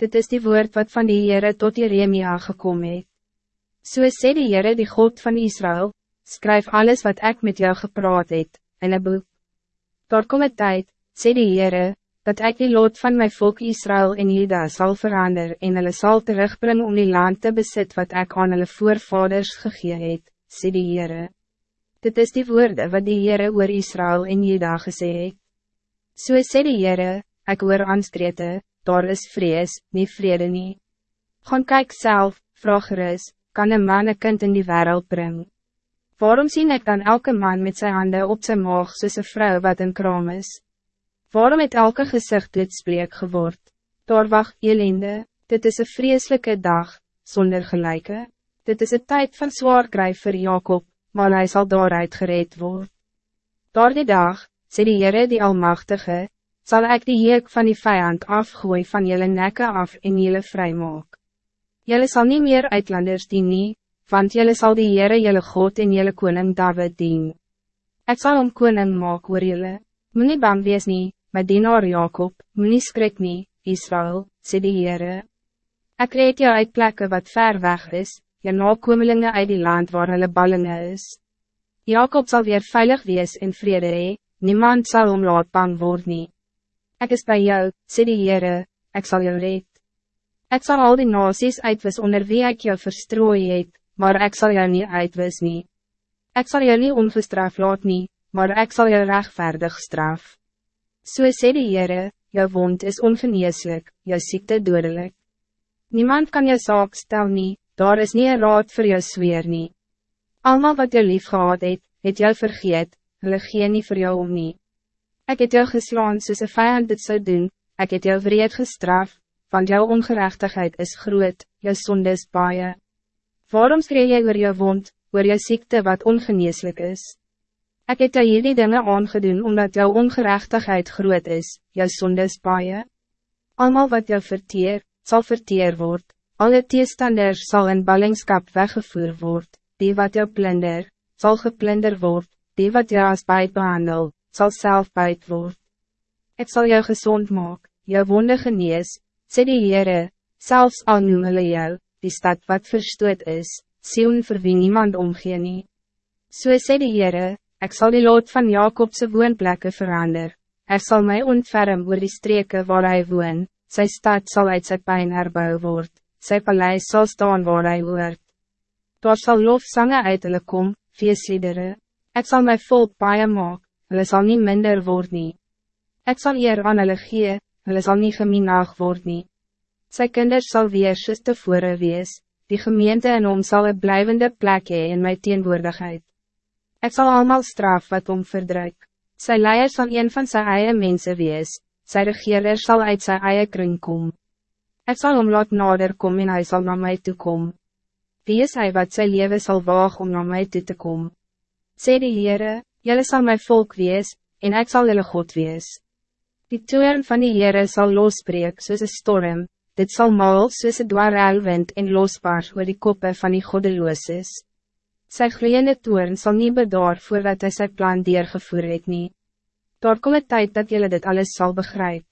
Dit is die woord wat van die Heere tot Jeremia gekomen het. So sê die Heere die God van Israël, skryf alles wat ik met jou gepraat het, in een boek. Daar kom het tijd, sê die Heere, dat ik die lot van mijn volk Israël en Juda zal veranderen en hulle sal terugbrengen om die land te bezit wat ik aan hulle voorvaders gegee het, sê die Heere. Dit is die woorden wat die Heere oor Israël en Juda gesê het. So sê die Heere, ek hoor aanstrete, daar is vrees, nie vrede nie. Gaan kyk self, vraag gerus, kan een man een kind in die wereld brengen? Waarom zie ik dan elke man met zijn handen op zijn maag soos een vrouw wat een kraam is? Waarom het elke gezicht dit spreek geword? Daar wacht elende, dit is een vreselijke dag, zonder gelijke. Dit is een tijd van zwaar krijg voor Jacob, maar hij zal daaruit gereed worden. Door die dag, sê die Heere die Almachtige, zal ik die heek van die vijand afgooien van jullie nekken af en jullie vrijmaak. Jullie zal niet meer uitlanders dien nie, want jullie zal die Heere jullie God en jullie koning David dien. Ik zal om koning maak oor jullie. Moet nie bang wees nie, my dienaar Jacob, moet nie skrik nie, Israël, sê die Heere. Ek reed jou uit plekken wat ver weg is, je nakomelinge uit die land waar hulle ballinge is. Jacob zal weer veilig wees in vrede hee, niemand zal om laat bang word nie. Ik is bij jou, sê die Heere, ek sal jou red. Ik zal al die nasies uitwis onder wie ik jou verstrooi het, maar ik zal jou niet uitwis nie. Ek sal jou nie ongestraf laat nie, maar ik zal jou rechtvaardig straf. So sê die Heere, jou wond is ongeneeslik, jou ziekte dodelijk. Niemand kan jou saak stel nie, daar is niet een raad voor jou sweer nie. Almal wat jou lief gehad het, het jou vergeet, hulle gee nie vir jou om nie. Ik het jou geslaan soos een vijand dit zou doen, ik het jou vreed gestraf, want jou ongerechtigheid is groot, jou sonde is baie. Waarom skree jy oor jou wond, oor jou ziekte wat ongeneeslik is? Ik het jou hierdie dinge aangedoen omdat jou ongerechtigheid groot is, jou sonde is baie. Almal wat jou verteer, zal verteer word, alle teestanders zal in ballingskap weggevoer word, die wat jou plunder, zal geplunder word, die wat jou as bijt behandel, zal zelf buit word. Ik zal jou gezond maak, jou wonde genees, sê die Heere, selfs al noem hulle jou, die stad wat verstoot is, Sion vir wie niemand omgee nie. So sê die Heere, ek sal die lood van Jacobse woonplekke verander, er zal mij ontferm oor die streke waar hij woon, sy stad zal uit sy pijn herbou word, sy paleis zal staan waar hij hoort. Daar sal lofsange uit hulle kom, feestliedere, ek sal my volk baie maak, hulle sal nie minder word nie. Ek sal eer aan hulle gee, hulle sal nie geminaag word nie. Sy kinders sal weer soos tevore wees, die gemeente in hom sal een blijvende plek hee in my teenwoordigheid. Ek sal allemaal straf wat om verdruk. Sy leier sal een van sy eie mense wees, sy regeerder sal uit sy eie kring kom. Ek sal om laat nader kom en hy sal na my toe kom. Wie is hy wat sy leven zal waag om naar mij toe te komen? Sê die Heere, Jelle zal mijn volk wees, en ik zal jullie God wees. Die toern van die Heere zal losbreek soos een storm, dit zal maal soos een dwarrelwind en losbaar oor die koppe van die goddeloos is. Sy gloeiende toern zal niet bedaar voordat hij zijn plan deurgevoer het nie. Daar kom het tijd dat jullie dit alles zal begrijpen.